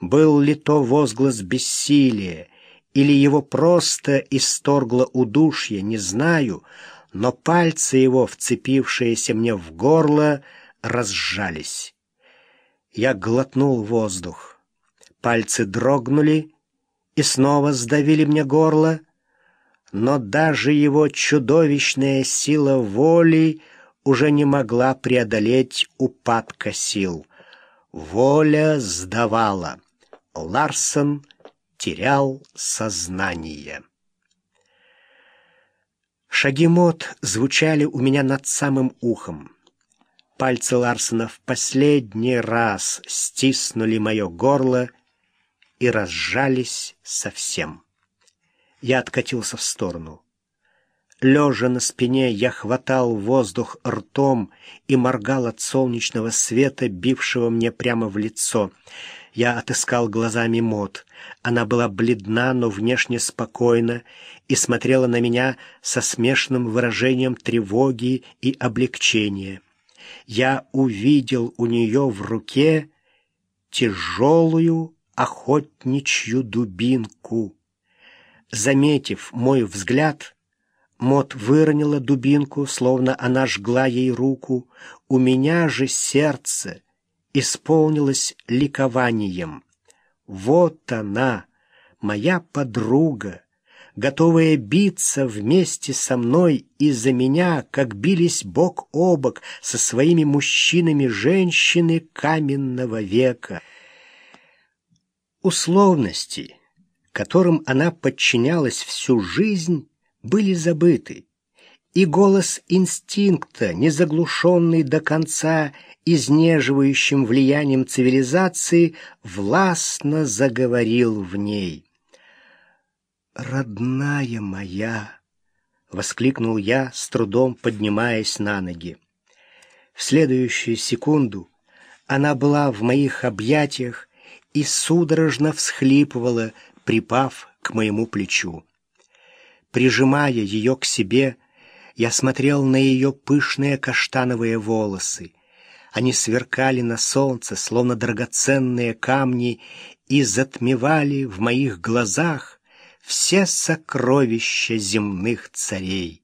Был ли то возглас бессилия, или его просто исторгло удушье, не знаю, но пальцы его, вцепившиеся мне в горло, разжались. Я глотнул воздух. Пальцы дрогнули и снова сдавили мне горло, но даже его чудовищная сила воли уже не могла преодолеть упадка сил. Воля сдавала. Ларсон терял сознание. Шаги Мот звучали у меня над самым ухом. Пальцы Ларсона в последний раз стиснули мое горло и разжались совсем. Я откатился в сторону. Лежа на спине, я хватал воздух ртом и моргал от солнечного света, бившего мне прямо в лицо. Я отыскал глазами Мот. Она была бледна, но внешне спокойна и смотрела на меня со смешанным выражением тревоги и облегчения. Я увидел у нее в руке тяжелую охотничью дубинку. Заметив мой взгляд, Мот выронила дубинку, словно она жгла ей руку. У меня же сердце исполнилось ликованием. Вот она, моя подруга, готовая биться вместе со мной из-за меня, как бились бок о бок со своими мужчинами женщины каменного века. Условности, которым она подчинялась всю жизнь, были забыты, и голос инстинкта, не заглушенный до конца изнеживающим влиянием цивилизации, властно заговорил в ней. «Родная моя!» — воскликнул я, с трудом поднимаясь на ноги. В следующую секунду она была в моих объятиях и судорожно всхлипывала, припав к моему плечу. Прижимая ее к себе, я смотрел на ее пышные каштановые волосы. Они сверкали на солнце, словно драгоценные камни, и затмевали в моих глазах все сокровища земных царей.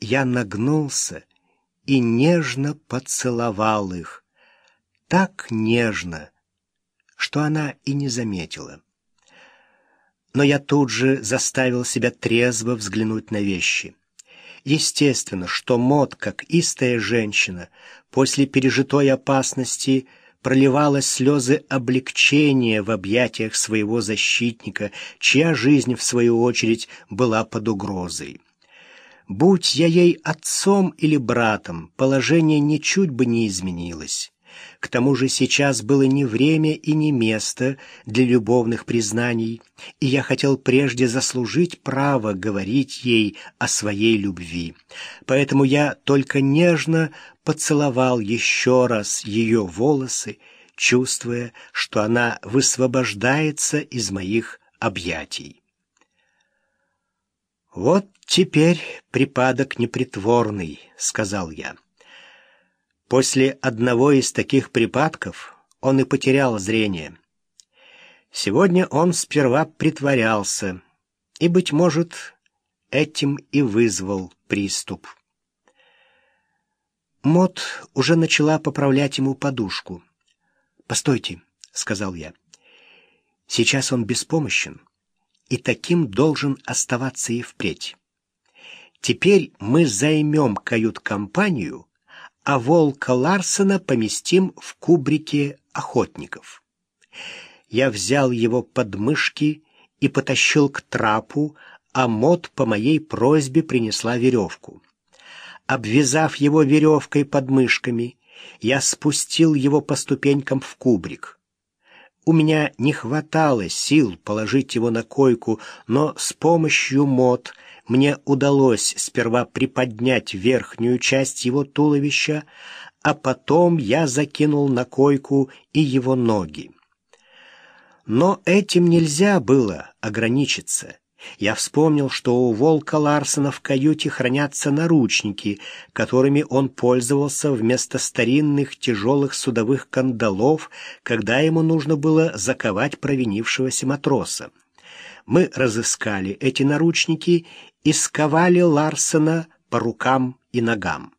Я нагнулся и нежно поцеловал их, так нежно, что она и не заметила но я тут же заставил себя трезво взглянуть на вещи. Естественно, что Мод, как истая женщина, после пережитой опасности проливала слезы облегчения в объятиях своего защитника, чья жизнь, в свою очередь, была под угрозой. Будь я ей отцом или братом, положение ничуть бы не изменилось. К тому же сейчас было не время и не место для любовных признаний, и я хотел прежде заслужить право говорить ей о своей любви. Поэтому я только нежно поцеловал еще раз ее волосы, чувствуя, что она высвобождается из моих объятий. «Вот теперь припадок непритворный», — сказал я. После одного из таких припадков он и потерял зрение. Сегодня он сперва притворялся, и, быть может, этим и вызвал приступ. Мот уже начала поправлять ему подушку. «Постойте», — сказал я, — «сейчас он беспомощен, и таким должен оставаться и впредь. Теперь мы займем кают-компанию а волка Ларсена поместим в кубрике охотников. Я взял его под мышки и потащил к трапу, а Мот по моей просьбе принесла веревку. Обвязав его веревкой под мышками, я спустил его по ступенькам в кубрик. У меня не хватало сил положить его на койку, но с помощью мод мне удалось сперва приподнять верхнюю часть его туловища, а потом я закинул на койку и его ноги. Но этим нельзя было ограничиться. Я вспомнил, что у Волка Ларсена в каюте хранятся наручники, которыми он пользовался вместо старинных тяжелых судовых кандалов, когда ему нужно было заковать провинившегося матроса. Мы разыскали эти наручники и сковали Ларсена по рукам и ногам.